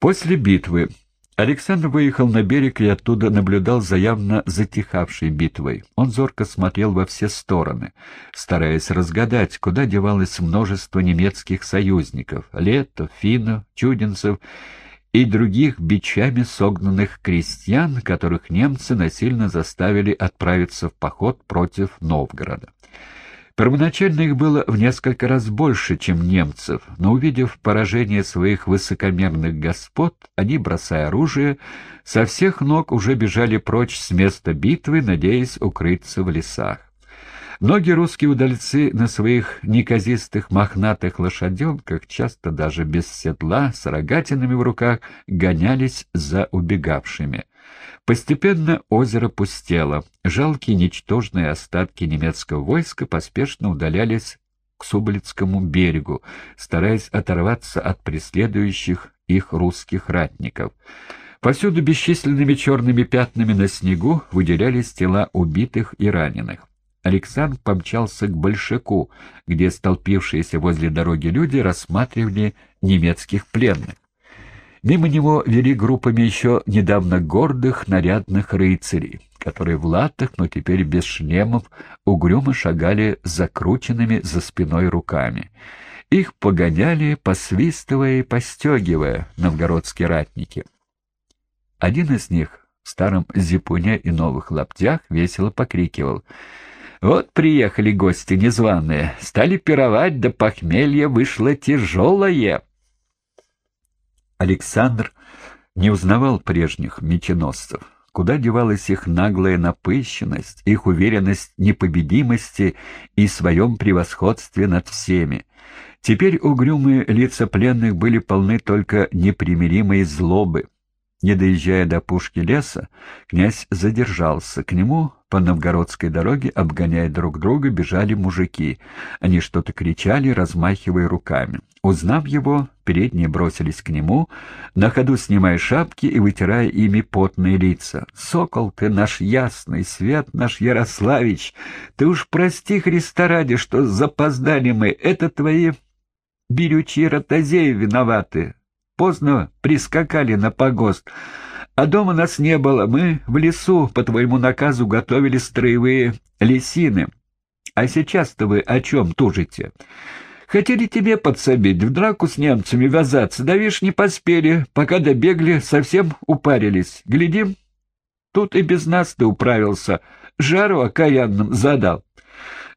После битвы Александр выехал на берег и оттуда наблюдал за явно затихавшей битвой. Он зорко смотрел во все стороны, стараясь разгадать, куда девалось множество немецких союзников — летов, финнов, чудинцев и других бичами согнанных крестьян, которых немцы насильно заставили отправиться в поход против Новгорода. Первоначально их было в несколько раз больше, чем немцев, но увидев поражение своих высокомерных господ, они, бросая оружие, со всех ног уже бежали прочь с места битвы, надеясь укрыться в лесах. Многие русские удальцы на своих неказистых мохнатых лошаденках, часто даже без седла, с рогатинами в руках, гонялись за убегавшими. Постепенно озеро пустело. Жалкие ничтожные остатки немецкого войска поспешно удалялись к Сублицкому берегу, стараясь оторваться от преследующих их русских ратников. Повсюду бесчисленными черными пятнами на снегу выделялись тела убитых и раненых. Александр помчался к Большаку, где столпившиеся возле дороги люди рассматривали немецких пленных. Мимо него вели группами еще недавно гордых, нарядных рыцарей, которые в латах, но теперь без шлемов, угрюмо шагали закрученными за спиной руками. Их погоняли, посвистывая и постегивая новгородские ратники. Один из них в старом зипуне и новых лаптях весело покрикивал — вот приехали гости незваные, стали пировать, да похмелье вышло тяжелое. Александр не узнавал прежних меченосцев. Куда девалась их наглая напыщенность, их уверенность непобедимости и своем превосходстве над всеми? Теперь угрюмые лица пленных были полны только непримиримой злобы. Не доезжая до пушки леса, князь задержался. К нему по новгородской дороге, обгоняя друг друга, бежали мужики. Они что-то кричали, размахивая руками. Узнав его, передние бросились к нему, на ходу снимая шапки и вытирая ими потные лица. «Сокол ты наш ясный, свет наш Ярославич! Ты уж прости Христа ради, что запоздали мы. Это твои берючие ротозеи виноваты. Поздно прискакали на погост. А дома нас не было. Мы в лесу, по твоему наказу, готовили строевые лесины. А сейчас-то вы о чем тужите? Хотели тебе подсобить, в драку с немцами вязаться, да вишь, не поспели, пока добегли, совсем упарились. Глядим, тут и без нас ты управился, жару окаянным задал.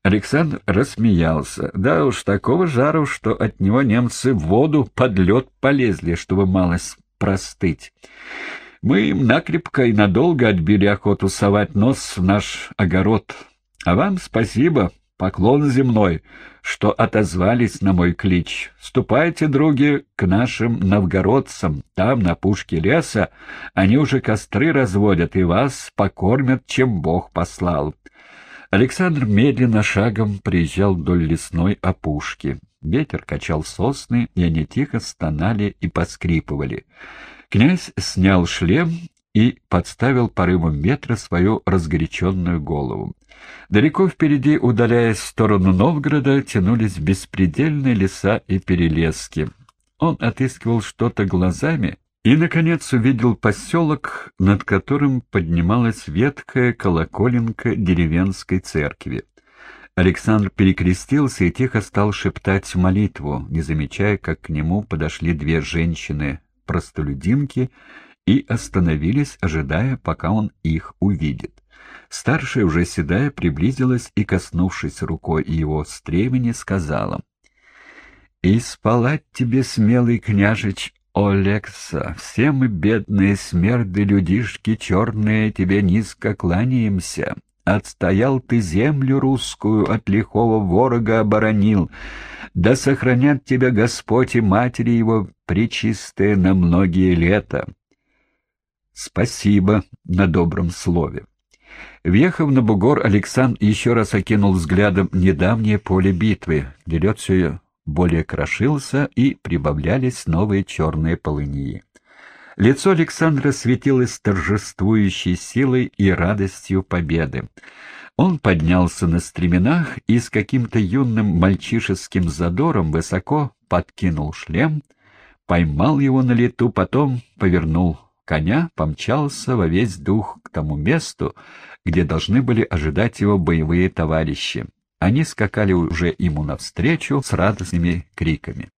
Александр рассмеялся. Да уж, такого жару, что от него немцы в воду под лед полезли, чтобы малость простыть. Мы им накрепко и надолго отбили охоту совать нос в наш огород. А вам спасибо, поклон земной, что отозвались на мой клич. Ступайте, други, к нашим новгородцам. Там, на пушке леса, они уже костры разводят и вас покормят, чем Бог послал. Александр медленно шагом приезжал вдоль лесной опушки. Ветер качал сосны, и они тихо стонали и поскрипывали. Князь снял шлем и подставил порывом ветра свою разгоряченную голову. Далеко впереди, удаляясь в сторону Новгорода, тянулись беспредельные леса и перелески. Он отыскивал что-то глазами и, наконец, увидел поселок, над которым поднималась ветхая колоколенка деревенской церкви. Александр перекрестился и тихо стал шептать молитву, не замечая, как к нему подошли две женщины-простолюдинки и остановились, ожидая, пока он их увидит. Старшая, уже седая, приблизилась и, коснувшись рукой его стремени, сказала — «И тебе, смелый княжич, Олекса, все мы, бедные смерды, людишки черные, тебе низко кланяемся. Отстоял ты землю русскую, от лихого ворога оборонил. Да сохранят тебя Господь и Матери его причистые на многие лета. Спасибо на добром слове. Въехав на бугор, Александр еще раз окинул взглядом недавнее поле битвы, где лед все более крошился и прибавлялись новые черные полыньи. Лицо Александра светилось торжествующей силой и радостью победы. Он поднялся на стременах и с каким-то юным мальчишеским задором высоко подкинул шлем, поймал его на лету, потом повернул коня, помчался во весь дух к тому месту, где должны были ожидать его боевые товарищи. Они скакали уже ему навстречу с радостными криками.